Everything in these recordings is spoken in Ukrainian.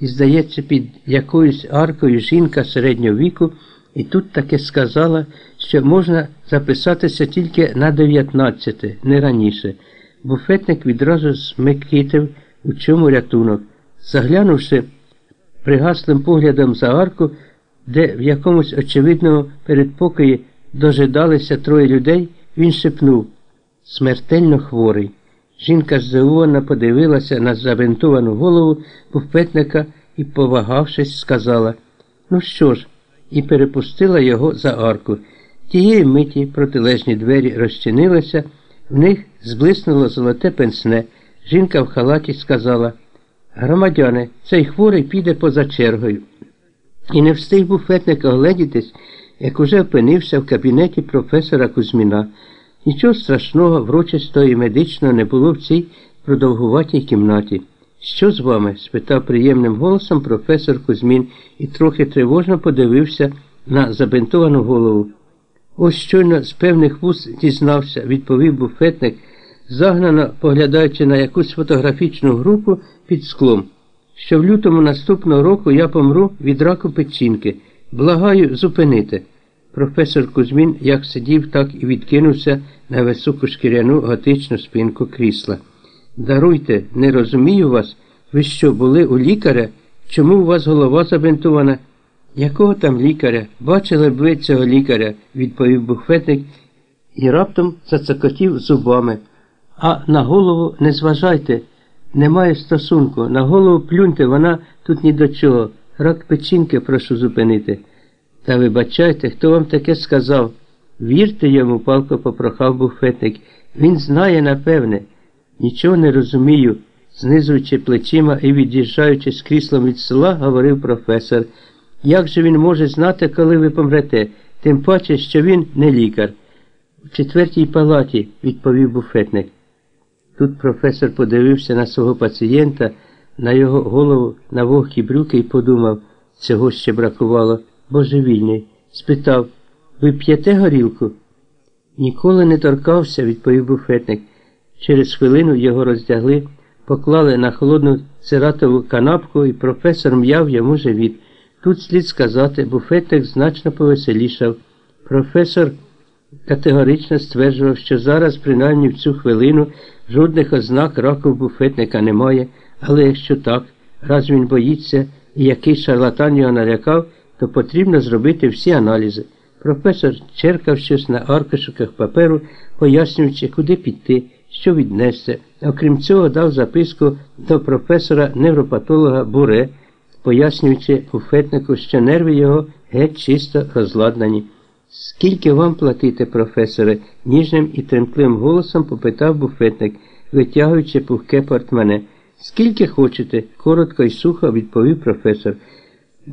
і, здається, під якоюсь аркою жінка середнього віку, і тут таки сказала, що можна записатися тільки на 19, не раніше. Буфетник відразу смикитив, у чому рятунок. Заглянувши пригаслим поглядом за арку, де в якомусь очевидному передпокої дожидалися троє людей, він шепнув смертельно хворий. Жінка здивовано подивилася на забинтовану голову буфетника і, повагавшись, сказала Ну що ж, і перепустила його за арку. Тієї миті протилежні двері розчинилися, в них зблиснуло золоте пенсне. Жінка в халаті сказала Громадяни, цей хворий піде поза чергою. І не встиг буфетник огледітись, як уже опинився в кабінеті професора Кузьміна. Нічого страшного, врочистого і медичного не було в цій продовгуватій кімнаті. Що з вами? спитав приємним голосом професор Кузьмін і трохи тривожно подивився на забинтовану голову. Ось щойно з певних вуст дізнався, відповів буфетник, загнано поглядаючи на якусь фотографічну групу під склом, що в лютому наступного року я помру від раку печінки. Благаю зупинити. Професор Кузьмін як сидів, так і відкинувся на високу шкіряну готичну спинку крісла. Даруйте, не розумію вас. Ви що, були у лікаря? Чому у вас голова забинтована? Якого там лікаря? Бачили б ви цього лікаря, відповів буфетник і раптом зацокотів зубами. А на голову не зважайте, немає стосунку. На голову плюньте, вона тут ні до чого. Рак печінки прошу зупинити. Та вибачайте, хто вам таке сказав? Вірте йому, палко попрохав буфетник. Він знає, напевне. Нічого не розумію, знизуючи плечима і від'їжджаючи з кріслом від села, говорив професор. Як же він може знати, коли ви помрете, тим паче, що він не лікар? У четвертій палаті, відповів буфетник. Тут професор подивився на свого пацієнта, на його голову, на вогкі брюки і подумав, цього ще бракувало, божевільний. Спитав, ви п'єте горілку? Ніколи не торкався, відповів буфетник. Через хвилину його роздягли, поклали на холодну цератову канапку, і професор м'яв йому живіт. Тут слід сказати, буфетник значно повеселішав. Професор категорично стверджував, що зараз, принаймні в цю хвилину, жодних ознак раку буфетника немає, але якщо так, раз він боїться і який шарлатан його налякав, то потрібно зробити всі аналізи. Професор черкав щось на аркушиках паперу, пояснюючи, куди піти, що віднести. Окрім цього, дав записку до професора невропатолога Буре, пояснюючи буфетнику, що нерви його геть чисто розладнані. Скільки вам платити, професоре? ніжним і тремтливим голосом попитав буфетник, витягуючи пухке портмане. Скільки хочете? коротко і сухо відповів професор.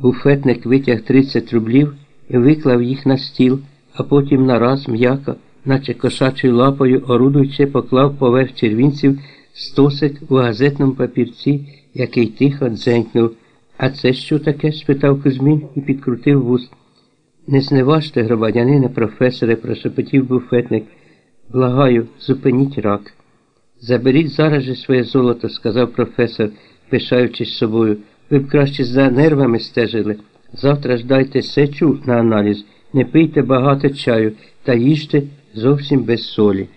Буфетник витяг 30 рублів і виклав їх на стіл, а потім нараз м'яко, наче кошачою лапою, орудуючи, поклав поверх червінців стосик у газетному папірці, який тихо дзенькнув. А це що таке? спитав Кузьмін і підкрутив вуст. Не зневажте, громадянине, професоре, прошепотів буфетник. Благаю, зупиніть рак. Заберіть зараз же своє золото, сказав професор, пишаючись собою. Ви б краще за нервами стежили. Завтра ж дайте сечу на аналіз, не пийте багато чаю та їжте зовсім без солі.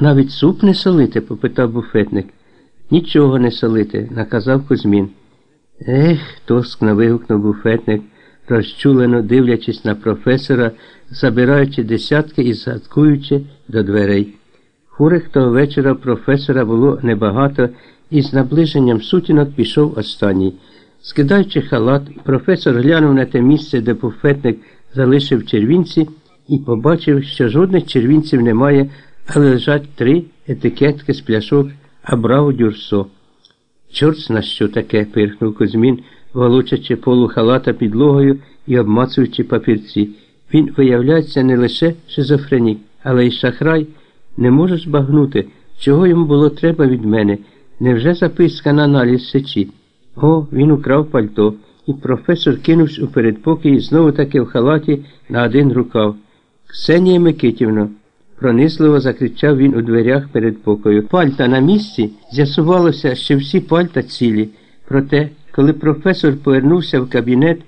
Навіть суп не солите? попитав буфетник. Нічого не солите, наказав Кузьмін. Ех, тоскно вигукнув буфетник, розчулено дивлячись на професора, забираючи десятки і згадкуючи до дверей. Хворих того вечора професора було небагато, і з наближенням сутінок пішов останній. Скидаючи халат, професор глянув на те місце, де буфетник залишив червінці, і побачив, що жодних червінців немає, але лежать три етикетки з пляшок Абрау Дюрсо. Чорт на що таке, пирхнув Кузьмін, волочачи полу халата підлогою і обмацуючи папірці. Він виявляється не лише шизофренік, але й шахрай. Не можу збагнути, чого йому було треба від мене. Невже записка на аналіз сечі? О, він украв пальто, і професор кинувся у передпокій знову таки в халаті на один рукав. Ксенія Микитівна, пронизливо закричав він у дверях передпокою. Пальта на місці з'ясувалося, що всі пальта цілі, проте Коли професор повернувся в кабінет,